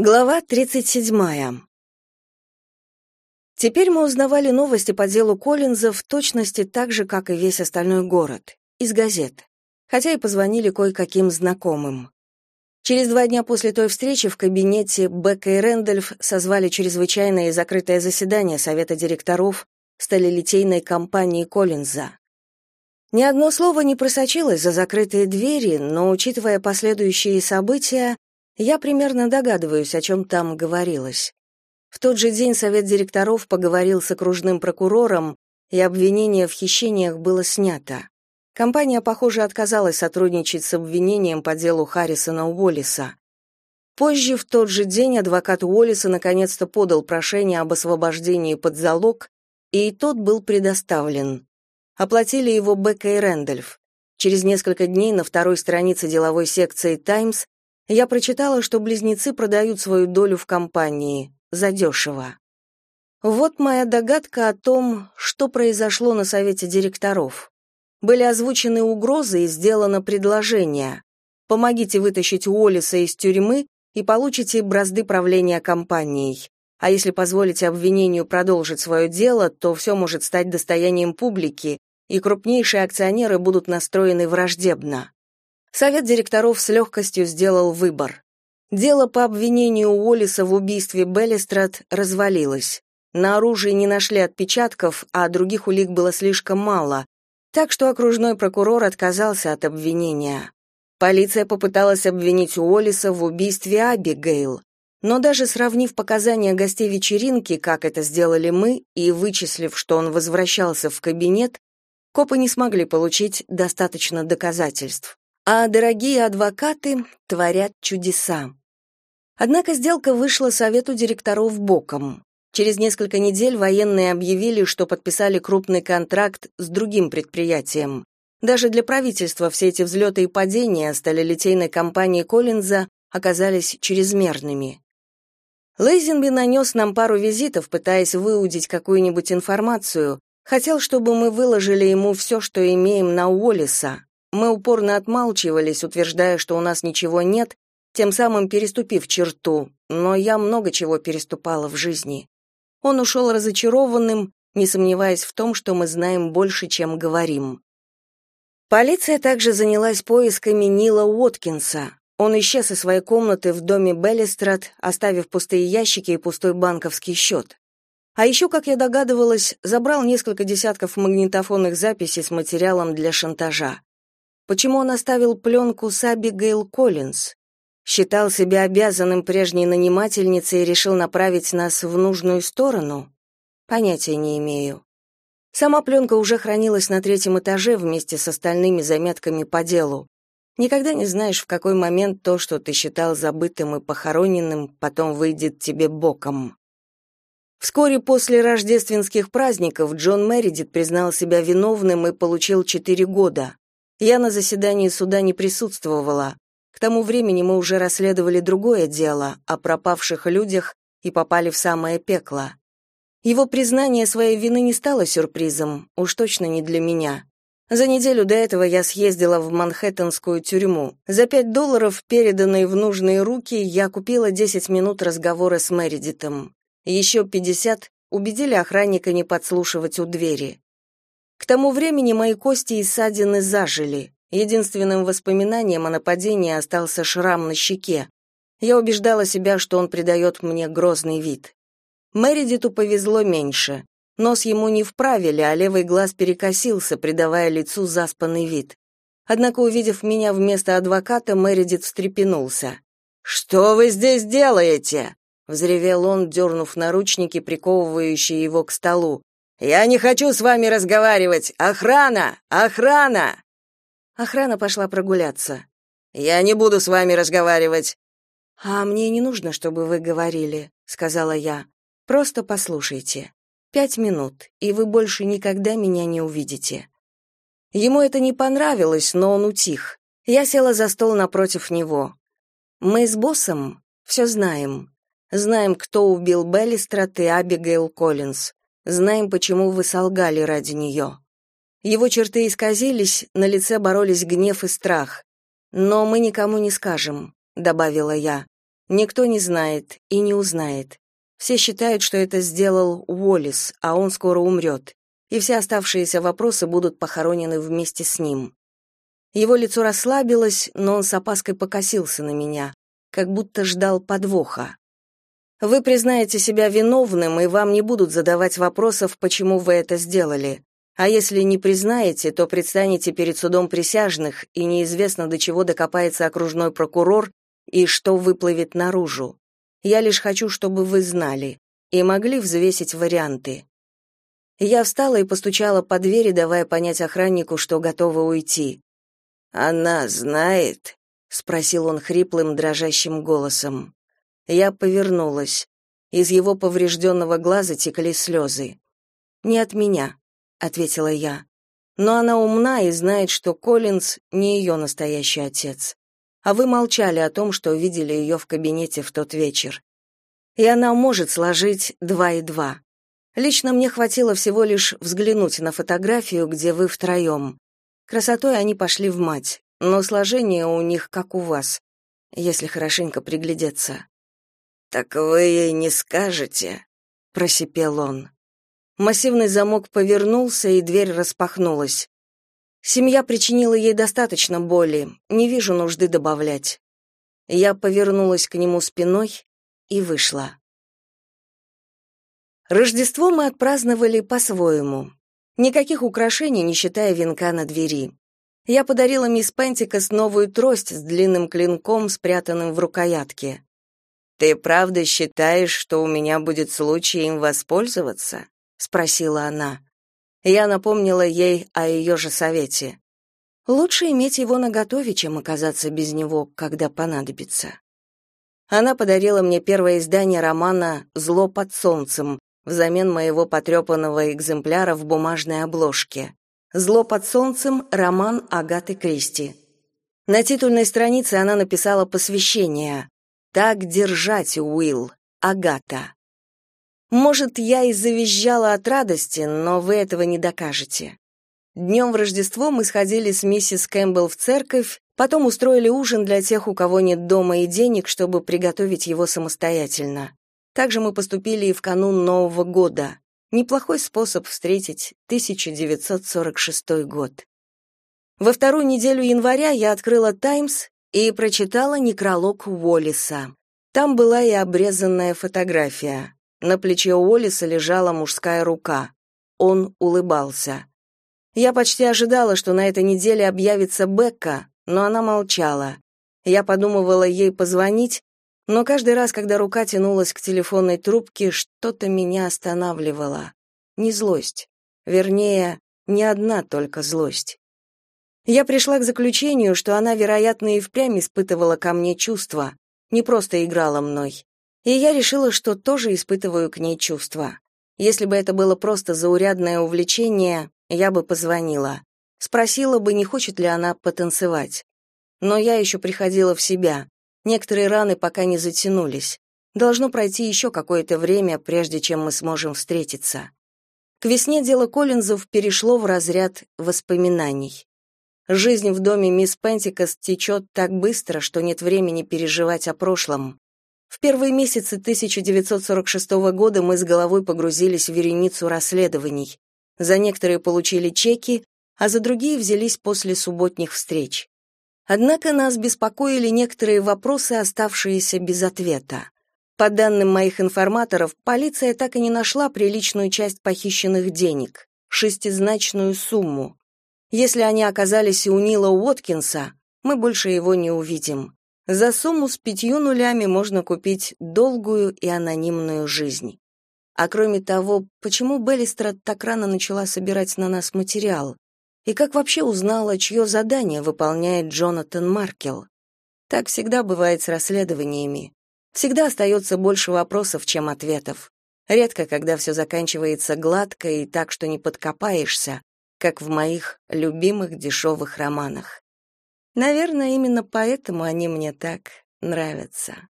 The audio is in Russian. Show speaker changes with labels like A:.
A: Глава 37. Теперь мы узнавали новости по делу Коллинза в точности так же, как и весь остальной город, из газет, хотя и позвонили кое-каким знакомым. Через два дня после той встречи в кабинете Бекка и Рэндольф созвали чрезвычайное и закрытое заседание Совета директоров сталелитейной компании Коллинза. Ни одно слово не просочилось за закрытые двери, но, учитывая последующие события, я примерно догадываюсь, о чем там говорилось. В тот же день совет директоров поговорил с окружным прокурором, и обвинение в хищениях было снято. Компания, похоже, отказалась сотрудничать с обвинением по делу Харрисона Уоллиса. Позже, в тот же день, адвокат Уоллиса наконец-то подал прошение об освобождении под залог, и тот был предоставлен. Оплатили его Бекка и Рэндольф. Через несколько дней на второй странице деловой секции «Таймс» я прочитала, что близнецы продают свою долю в компании задешево. Вот моя догадка о том, что произошло на совете директоров. Были озвучены угрозы и сделано предложение. Помогите вытащить Уоллиса из тюрьмы и получите бразды правления компанией. А если позволите обвинению продолжить свое дело, то все может стать достоянием публики, и крупнейшие акционеры будут настроены враждебно. Совет директоров с легкостью сделал выбор. Дело по обвинению Уоллиса в убийстве Беллистрат развалилось. На оружии не нашли отпечатков, а других улик было слишком мало, так что окружной прокурор отказался от обвинения. Полиция попыталась обвинить Уоллиса в убийстве Абигейл, но даже сравнив показания гостей вечеринки, как это сделали мы, и вычислив, что он возвращался в кабинет, копы не смогли получить достаточно доказательств а дорогие адвокаты творят чудеса. Однако сделка вышла совету директоров боком. Через несколько недель военные объявили, что подписали крупный контракт с другим предприятием. Даже для правительства все эти взлеты и падения сталелитейной компании Коллинза оказались чрезмерными. Лейзенби нанес нам пару визитов, пытаясь выудить какую-нибудь информацию, хотел, чтобы мы выложили ему все, что имеем на Уоллиса, мы упорно отмалчивались, утверждая, что у нас ничего нет, тем самым переступив черту, но я много чего переступала в жизни. Он ушел разочарованным, не сомневаясь в том, что мы знаем больше, чем говорим. Полиция также занялась поисками Нила Уоткинса. Он исчез из своей комнаты в доме Беллистрат, оставив пустые ящики и пустой банковский счет. А еще, как я догадывалась, забрал несколько десятков магнитофонных записей с материалом для шантажа. Почему он оставил пленку с Абигейл Коллинз? Считал себя обязанным прежней нанимательницей и решил направить нас в нужную сторону? Понятия не имею. Сама пленка уже хранилась на третьем этаже вместе с остальными заметками по делу. Никогда не знаешь, в какой момент то, что ты считал забытым и похороненным, потом выйдет тебе боком. Вскоре после рождественских праздников Джон Мередит признал себя виновным и получил четыре года. Я на заседании суда не присутствовала. К тому времени мы уже расследовали другое дело о пропавших людях и попали в самое пекло. Его признание своей вины не стало сюрпризом, уж точно не для меня. За неделю до этого я съездила в Манхэттенскую тюрьму. За пять долларов, переданные в нужные руки, я купила 10 минут разговора с Мередитом. Еще 50 убедили охранника не подслушивать у двери. К тому времени мои кости и ссадины зажили. Единственным воспоминанием о нападении остался шрам на щеке. Я убеждала себя, что он придает мне грозный вид. Мередиту повезло меньше. Нос ему не вправили, а левый глаз перекосился, придавая лицу заспанный вид. Однако, увидев меня вместо адвоката, Мередит встрепенулся. «Что вы здесь делаете?» — взревел он, дернув наручники, приковывающие его к столу. Я не хочу с вами разговаривать. Охрана! Охрана! Охрана пошла прогуляться. Я не буду с вами разговаривать. А мне не нужно, чтобы вы говорили, сказала я. Просто послушайте. Пять минут, и вы больше никогда меня не увидите. Ему это не понравилось, но он утих. Я села за стол напротив него. Мы с боссом все знаем. Знаем, кто убил Беллистрат и Абигейл Коллинз. Знаем, почему вы солгали ради нее». Его черты исказились, на лице боролись гнев и страх. «Но мы никому не скажем», — добавила я. Никто не знает и не узнает. Все считают, что это сделал Уоллес, а он скоро умрет, и все оставшиеся вопросы будут похоронены вместе с ним. Его лицо расслабилось, но он с опаской покосился на меня, как будто ждал подвоха. Вы признаете себя виновным, и вам не будут задавать вопросов, почему вы это сделали. А если не признаете, то предстанете перед судом присяжных, и неизвестно, до чего докопается окружной прокурор и что выплывет наружу. Я лишь хочу, чтобы вы знали и могли взвесить варианты. Я встала и постучала по двери, давая понять охраннику, что готова уйти. Она знает, спросил он хриплым, дрожащим голосом. Я повернулась. Из его поврежденного глаза текли слезы. «Не от меня», — ответила я. «Но она умна и знает, что Коллинз не ее настоящий отец. А вы молчали о том, что видели ее в кабинете в тот вечер. И она может сложить два и два. Лично мне хватило всего лишь взглянуть на фотографию, где вы втроем. Красотой они пошли в мать, но сложение у них как у вас, если хорошенько приглядеться. «Так вы ей не скажете?» — просипел он. Массивный замок повернулся, и дверь распахнулась. Семья причинила ей достаточно боли, не вижу нужды добавлять. Я повернулась к нему спиной и вышла. Рождество мы отпраздновали по-своему. Никаких украшений, не считая венка на двери. Я подарила мисс Пентикас новую трость с длинным клинком, спрятанным в рукоятке. «Ты правда считаешь, что у меня будет случай им воспользоваться?» — спросила она. Я напомнила ей о ее же совете. Лучше иметь его наготове, чем оказаться без него, когда понадобится. Она подарила мне первое издание романа «Зло под солнцем» взамен моего потрепанного экземпляра в бумажной обложке. «Зло под солнцем» — роман Агаты Кристи. На титульной странице она написала посвящение так держать, Уилл, Агата. Может, я и завизжала от радости, но вы этого не докажете. Днем в Рождество мы сходили с миссис Кэмпбелл в церковь, потом устроили ужин для тех, у кого нет дома и денег, чтобы приготовить его самостоятельно. Также мы поступили и в канун Нового года. Неплохой способ встретить 1946 год. Во вторую неделю января я открыла «Таймс» и прочитала некролог Уоллиса. Там была и обрезанная фотография. На плече Уоллиса лежала мужская рука. Он улыбался. Я почти ожидала, что на этой неделе объявится Бекка, но она молчала. Я подумывала ей позвонить, но каждый раз, когда рука тянулась к телефонной трубке, что-то меня останавливало. Не злость. Вернее, не одна только злость. Я пришла к заключению, что она, вероятно, и впрямь испытывала ко мне чувства, не просто играла мной. И я решила, что тоже испытываю к ней чувства. Если бы это было просто заурядное увлечение, я бы позвонила. Спросила бы, не хочет ли она потанцевать. Но я еще приходила в себя. Некоторые раны пока не затянулись. Должно пройти еще какое-то время, прежде чем мы сможем встретиться. К весне дело Коллинзов перешло в разряд воспоминаний. Жизнь в доме мисс Пентикас течет так быстро, что нет времени переживать о прошлом. В первые месяцы 1946 года мы с головой погрузились в вереницу расследований. За некоторые получили чеки, а за другие взялись после субботних встреч. Однако нас беспокоили некоторые вопросы, оставшиеся без ответа. По данным моих информаторов, полиция так и не нашла приличную часть похищенных денег шестизначную сумму. Если они оказались у Нила Уоткинса, мы больше его не увидим. За сумму с пятью нулями можно купить долгую и анонимную жизнь. А кроме того, почему Беллистрат так рано начала собирать на нас материал? И как вообще узнала, чье задание выполняет Джонатан Маркел? Так всегда бывает с расследованиями. Всегда остается больше вопросов, чем ответов. Редко, когда все заканчивается гладко и так, что не подкопаешься, как в моих любимых дешевых романах. Наверное, именно поэтому они мне так нравятся.